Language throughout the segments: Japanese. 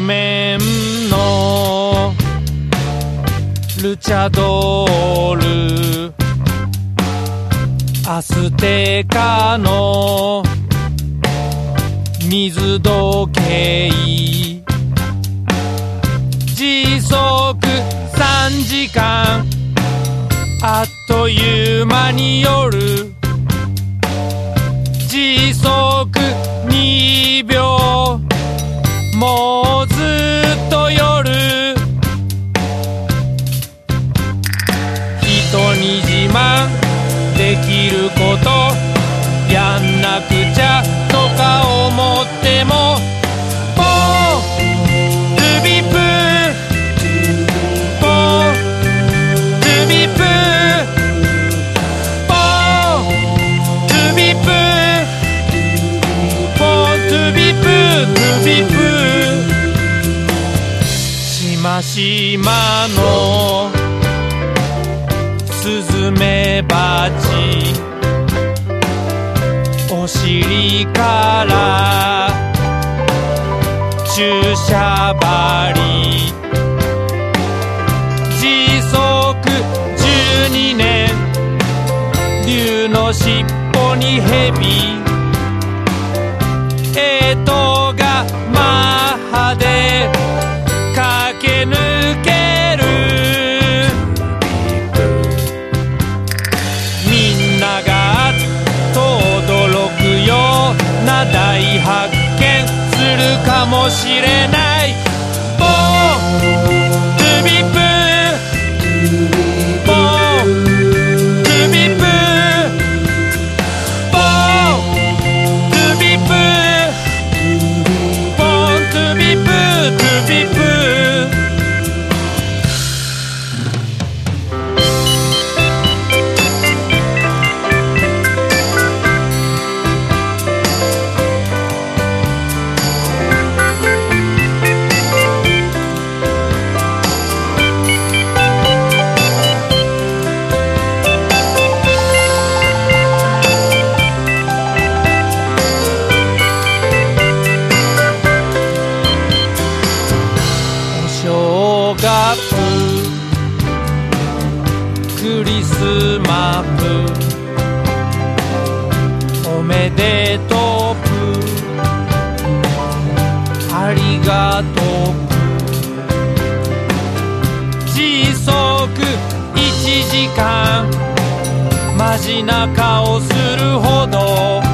ルのルチャドール。アステカの水時計。時速3時間。あっという間に夜。きることやんなくちゃとか思ってもポールビプポールビプポールビプポールビプルビプしましまのズメバチ。お尻から。注射針。時速12年。竜の尻尾に蛇。れない正月クリスマスおめでとうありがとう時速1時間。マジな顔するほど。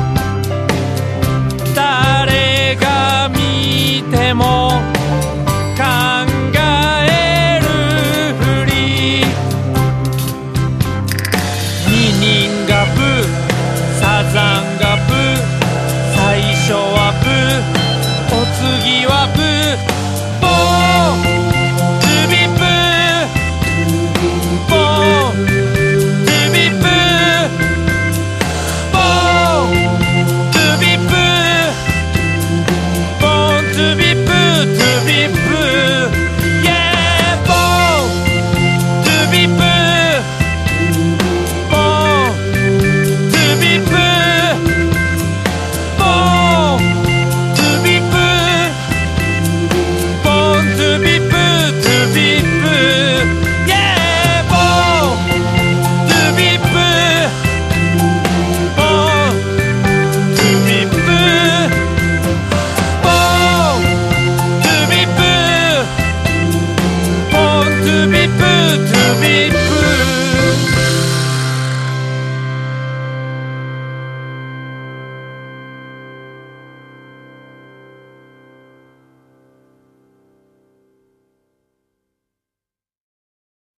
次は